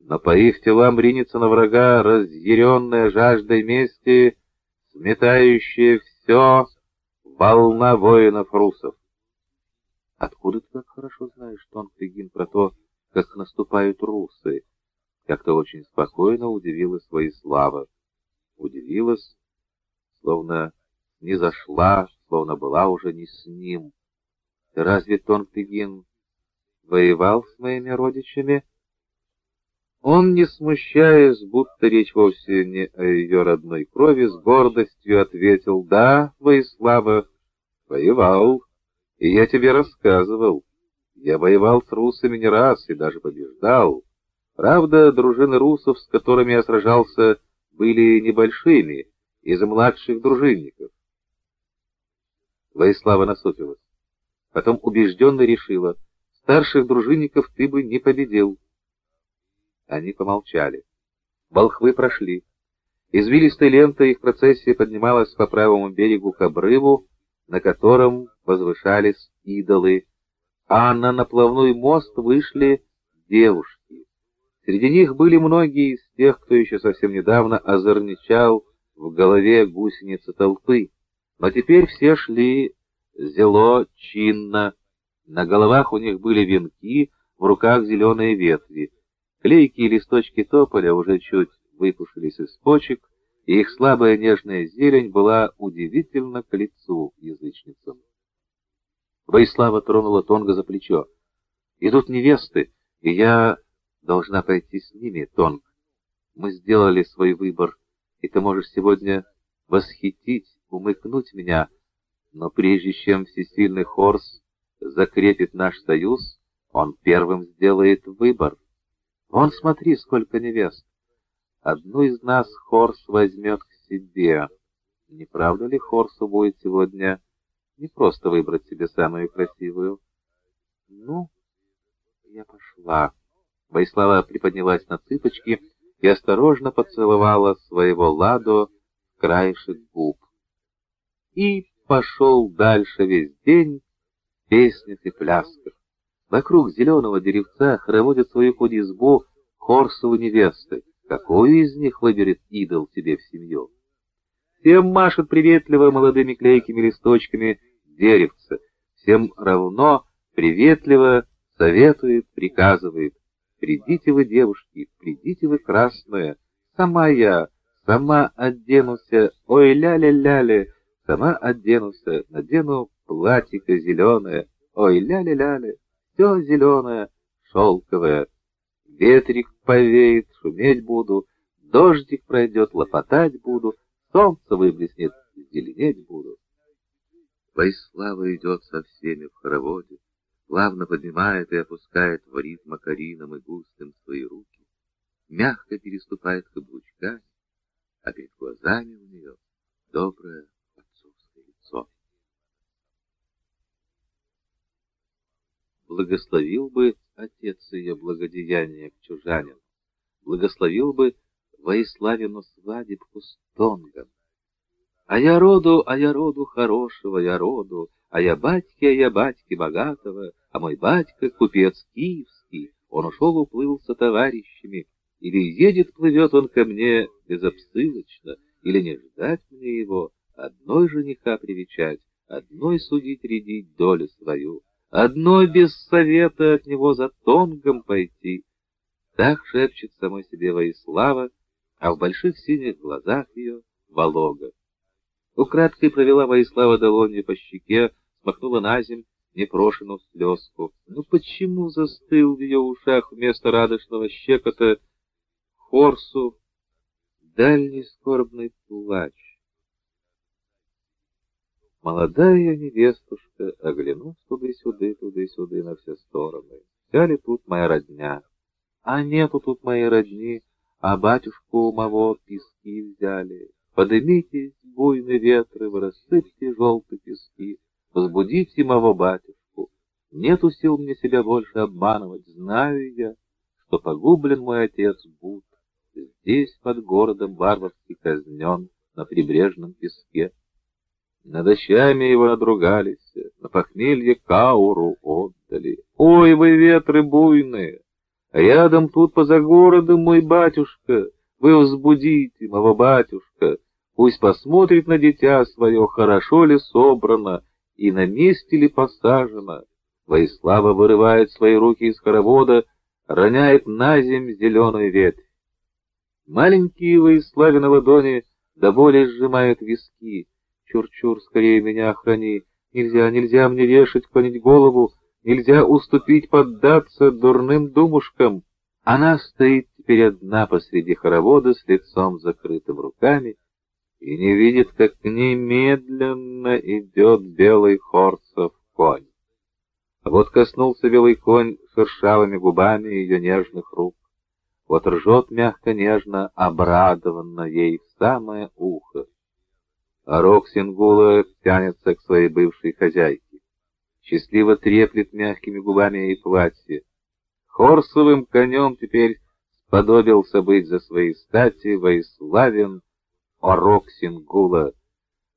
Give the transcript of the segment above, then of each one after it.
но по их телам ринется на врага разъяренная жаждой мести, сметающая все волна воинов-русов. Откуда ты так хорошо знаешь, Тонг-Тыгин, про то, как наступают русы? Как-то очень спокойно удивилась Воислава. Удивилась, словно не зашла, словно была уже не с ним. Ты разве, Тонг-Тыгин, воевал с моими родичами? Он, не смущаясь, будто речь вовсе не о ее родной крови, с гордостью ответил, «Да, Воислава, воевал, и я тебе рассказывал. Я воевал с русами не раз и даже побеждал. Правда, дружины русов, с которыми я сражался, были небольшими, из младших дружинников. Воислава насупилась. Потом убежденно решила, старших дружинников ты бы не победил. Они помолчали. Волхвы прошли. Извилистой лентой их процессия поднималась по правому берегу к обрыву, на котором возвышались идолы, а на наплавной мост вышли девушки. Среди них были многие из тех, кто еще совсем недавно озорничал в голове гусеницы толпы, но теперь все шли зело чинно, на головах у них были венки, в руках зеленые ветви. Клейкие листочки тополя уже чуть выпушились из почек, и их слабая нежная зелень была удивительно к лицу язычницам. Воислава тронула Тонга за плечо. «Идут невесты, и я должна пойти с ними, Тонг. Мы сделали свой выбор, и ты можешь сегодня восхитить, умыкнуть меня, но прежде чем всесильный Хорс закрепит наш союз, он первым сделает выбор». Вон смотри, сколько невест. Одну из нас Хорс возьмет к себе. Не правда ли Хорсу будет сегодня не просто выбрать себе самую красивую? Ну, я пошла. Вайслава приподнялась на цыпочки и осторожно поцеловала своего Ладо в краешек губ. И пошел дальше весь день в песнях и плясках. Вокруг зеленого деревца хороводят свою худизбу Хорсову невесты. Какую из них выберет идол тебе в семью? Всем машет приветливо молодыми клейкими листочками деревца. Всем равно приветливо советует, приказывает. Придите вы, девушки, придите вы, красная. Сама я, сама оденуся, ой, ля-ля-ля-ля, сама оденуся, надену платьико зеленое, ой, ля-ля-ля-ля все зеленое, шелковое. Ветрик повеет, шуметь буду, дождик пройдет, лопотать буду, солнце выблеснет, зеленеть буду. Войслава идет со всеми в хороводе, плавно поднимает и опускает в ритм макарином и густым свои руки, мягко переступает каблучками, а перед глазами у нее доброе благословил бы отец ее благодеяние к чужанам, благословил бы Воиславину свадебку с Тонгом. А я роду, а я роду хорошего, я роду, а я батьки, а я батьки богатого, а мой батька купец киевский, он ушел уплыл со товарищами, или едет, плывет он ко мне безобсылочно, или не ждать мне его, одной жениха привечать, одной судить рядить долю свою. Одной без совета от него за тонгом пойти. Так шепчет самой себе Воислава, а в больших синих глазах ее Волога. Украдкой провела Воислава долонью по щеке, смахнула на земь непрошенную слезку. Ну почему застыл в ее ушах вместо радостного щекота Хорсу дальний скорбный плач? Молодая невестушка, оглянув туды-сюды, туды-сюды на все стороны. Вся ли тут моя родня? А нету тут моей родни, а батюшку моего пески взяли. Подымитесь, буйные ветры, вы рассыпьте желтые пески, возбудите моего батюшку. Нету сил мне себя больше обманывать, знаю я, что погублен мой отец Буд, здесь под городом варварски казнен на прибрежном песке. Над ощами его надругались, на похмелье кауру отдали. Ой, вы ветры буйные! Рядом тут поза городом мой батюшка, вы возбудите моего батюшка, пусть посмотрит на дитя свое, хорошо ли собрано и на месте ли посажено. Воислава вырывает свои руки из хоровода, роняет на земь зеленую ветвь. Маленькие Воиславе на ладони до боли сжимают виски. Чур-чур, скорее меня охрани. Нельзя, нельзя мне вешать, клонить голову, нельзя уступить, поддаться дурным думушкам. Она стоит теперь одна посреди хоровода с лицом закрытым руками и не видит, как к ней медленно идет белый хорцев конь. Вот коснулся белый конь шершавыми губами ее нежных рук. Вот ржет мягко-нежно, обрадованно ей в самое ухо. А рог Сингула тянется к своей бывшей хозяйке. Счастливо треплет мягкими губами ей платье. Хорсовым конем теперь сподобился быть за свои стати воиславен Орок Сингула.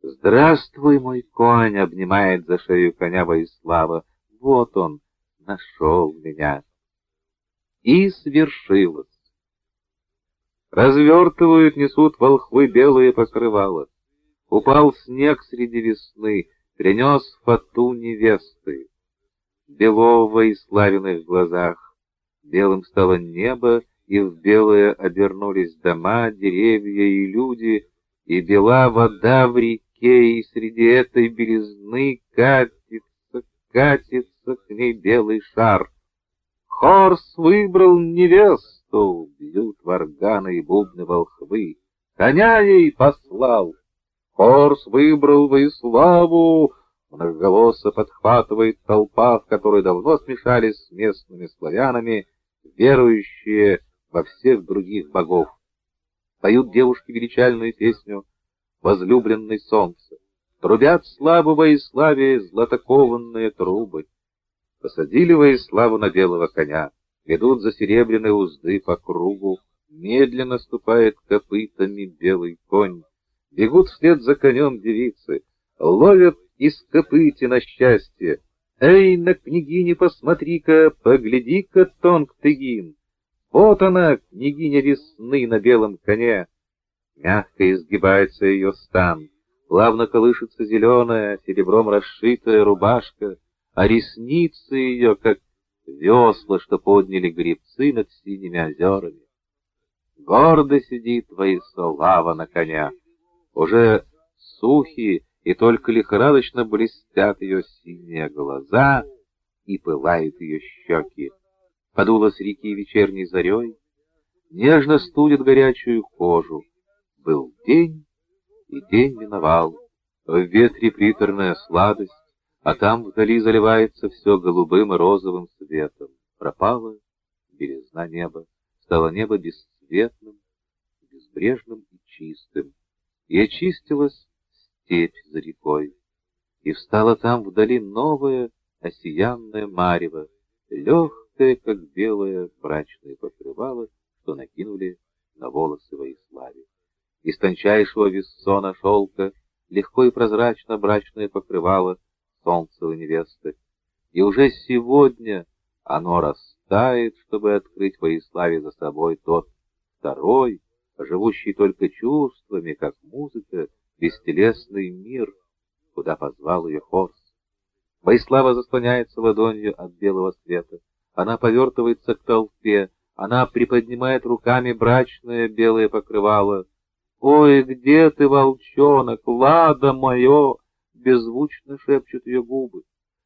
«Здравствуй, мой конь!» — обнимает за шею коня Воислава. «Вот он, нашел меня!» И свершилось. Развертывают, несут волхвы белые покрывала. Упал снег среди весны, принес фату невесты. Белого и славиных глазах, белым стало небо, и в белое обернулись дома, деревья и люди, и бела вода в реке, и среди этой белизны катится, катится к ней белый шар. Хорс выбрал невесту бьют варганы и бубны волхвы. Коня ей послал. Хорс выбрал Воиславу, многоголосо подхватывает толпа, в которой давно смешались с местными славянами, верующие во всех других богов. Поют девушки величальную песню «Возлюбленный солнце». Трубят славу Воиславе златокованные трубы. Посадили Воиславу на белого коня ведут за серебряные узды по кругу, медленно ступает копытами белый конь. Бегут вслед за конем девицы, ловят из копыти на счастье. Эй, на княгине посмотри-ка, погляди-ка, тонк тыгин. Вот она, княгиня весны на белом коне. Мягко изгибается ее стан, плавно колышется зеленая, серебром расшитая рубашка, а ресницы ее, как весла, что подняли гребцы над синими озерами. Гордо сидит Воислава на коня, уже сухие и только лихорадочно блестят ее синие глаза и пылают ее щеки. Подуло с реки вечерней зарей, нежно студит горячую кожу. Был день, и день миновал, в ветре приторная сладость, а там вдали заливается все голубым и розовым светом. Пропала белизна неба, стало небо бесцветным, безбрежным и чистым, и очистилась степь за рекой, и встала там вдали новая осиянная марево, легкое, как белое брачное покрывало, что накинули на волосы Воиславе. Из тончайшего вессона шелка легко и прозрачно брачное покрывало солнцевой невесты, и уже сегодня оно растает, чтобы открыть Воиславе за собой тот второй, живущий только чувствами, как музыка, бестелесный мир, куда позвал ее Хорс. Воислава заслоняется ладонью от белого света, она повертывается к толпе, она приподнимает руками брачное белое покрывало. «Ой, где ты, волчонок, лада мое!» беззвучно шепчут ее губы.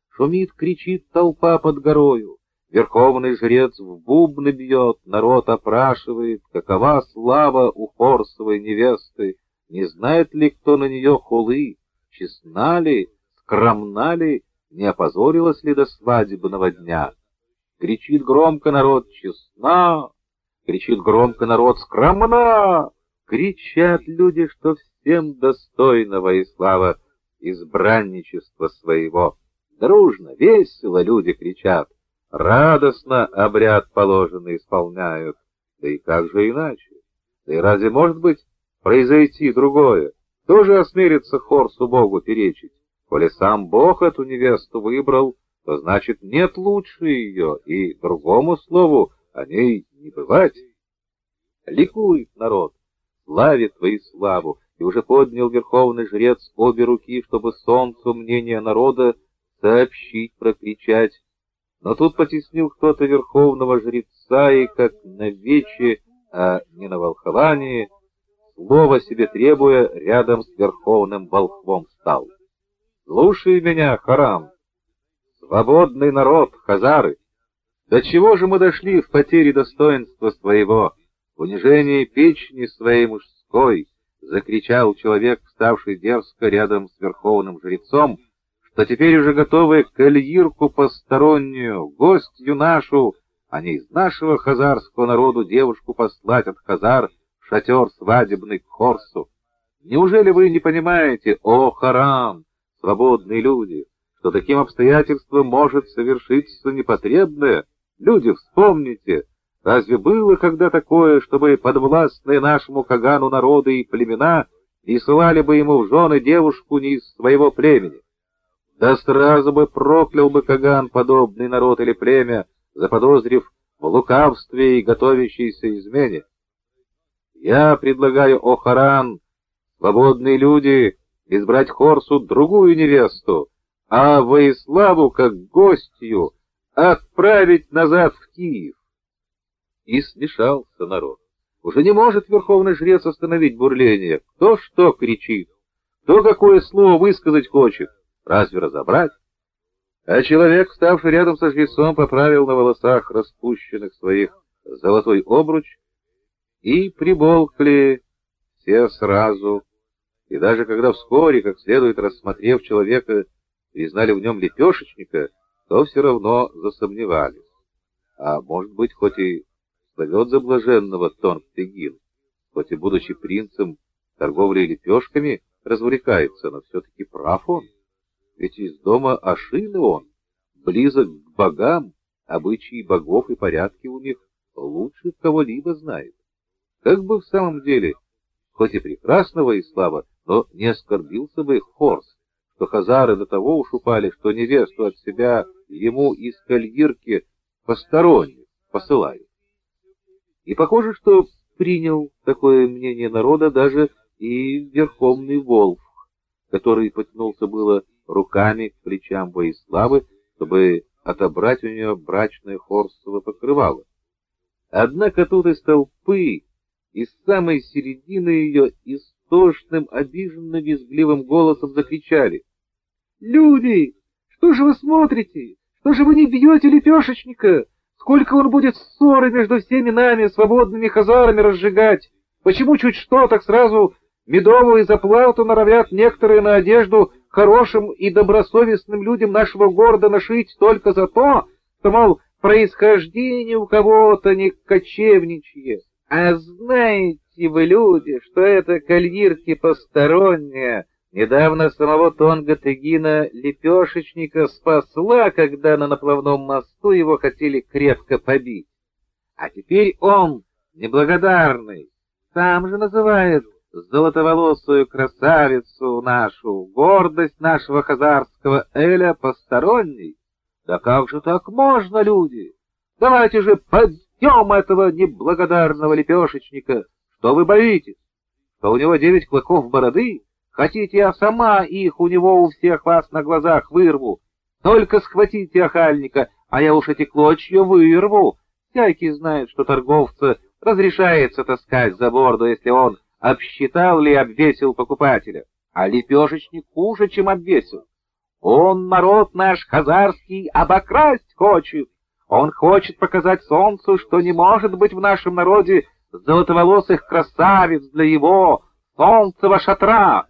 Шумит, кричит толпа под горою. Верховный жрец в бубны бьет, народ опрашивает, какова слава у Хорсовой невесты, не знает ли кто на нее хулы, честна ли, скромна ли, не опозорилась ли до свадебного дня. Кричит громко народ «Честна!» Кричит громко народ «Скромна!» Кричат люди, что всем достойного и слава избранничества своего. Дружно, весело люди кричат, радостно обряд положенный исполняют. Да и как же иначе? Да и разве может быть произойти другое? Кто же осмелится Хорсу Богу перечить? Коли сам Бог эту невесту выбрал, то значит нет лучше ее, и другому слову о ней не бывать. Ликует народ, славит твою славу, и уже поднял верховный жрец обе руки, чтобы солнцу мнение народа сообщить, прокричать. Но тут потеснил кто-то верховного жреца, и как на вече, а не на волховании, слово себе требуя, рядом с верховным волхвом стал. «Слушай меня, Харам, свободный народ, хазары! До чего же мы дошли в потере достоинства своего, в унижении печени своей мужской?» — закричал человек, вставший дерзко рядом с верховным жрецом, что теперь уже готовы к эльирку постороннюю, гостью нашу, а не из нашего хазарского народу девушку послать от хазар в шатер свадебный к Хорсу. Неужели вы не понимаете, о Харам, свободные люди, что таким обстоятельством может совершиться непотребное? Люди, вспомните, разве было когда такое, чтобы подвластные нашему Кагану народы и племена присылали бы ему в жены девушку не из своего племени? Да сразу бы проклял бы Каган подобный народ или племя, заподозрив в лукавстве и готовящейся измене. Я предлагаю, о Харан, свободные люди, избрать Хорсу другую невесту, а Воиславу, как гостью, отправить назад в Киев. И смешался народ. Уже не может верховный жрец остановить бурление. Кто что кричит, кто какое слово высказать хочет, разве разобрать? А человек, вставший рядом со жрецом, поправил на волосах распущенных своих золотой обруч, и приболкли все сразу, и даже когда вскоре, как следует рассмотрев человека, признали в нем лепешечника, то все равно засомневались. А может быть, хоть и славет за блаженного Тонг-Тегин, хоть и будучи принцем торговлей лепешками развлекается, но все-таки прав он. Ведь из дома Ашины он, близок к богам, обычаи богов и порядки у них лучше кого-либо знает. Как бы в самом деле, хоть и прекрасного и слава, но не оскорбился бы Хорс, что хазары до того уж упали, что невесту от себя ему из кальгирки посторонних посылают. И похоже, что принял такое мнение народа даже и Верховный Волк, который потянулся было руками к плечам Воиславы, чтобы отобрать у нее брачное хорсово покрывало. Однако тут из толпы, из самой середины ее, истошным, обиженным, визгливым голосом закричали. «Люди, что же вы смотрите? Что же вы не бьете лепешечника? Сколько он будет ссоры между всеми нами, свободными хазарами, разжигать? Почему чуть что, так сразу медовую заплату норовят некоторые на одежду хорошим и добросовестным людям нашего города нашить только за то, что, мол, происхождение у кого-то не кочевничье. А знаете вы, люди, что это кальвирки посторонние, недавно самого Тонга Тегина лепешечника спасла, когда на наплавном мосту его хотели крепко побить. А теперь он, неблагодарный, сам же называет золотоволосую красавицу нашу, гордость нашего хазарского Эля посторонней? Да как же так можно, люди? Давайте же подъем этого неблагодарного лепешечника. Что вы боитесь? Что у него девять клыков бороды? Хотите, я сама их у него у всех вас на глазах вырву? Только схватите охальника, а я уж эти клочья вырву. Всякий знает, что торговца разрешается таскать за борду, если он обсчитал ли обвесил покупателя, а лепешечник хуже, чем обвесил. Он народ наш хазарский обокрасть хочет. Он хочет показать солнцу, что не может быть в нашем народе золотоволосых красавиц для его солнцева шатра,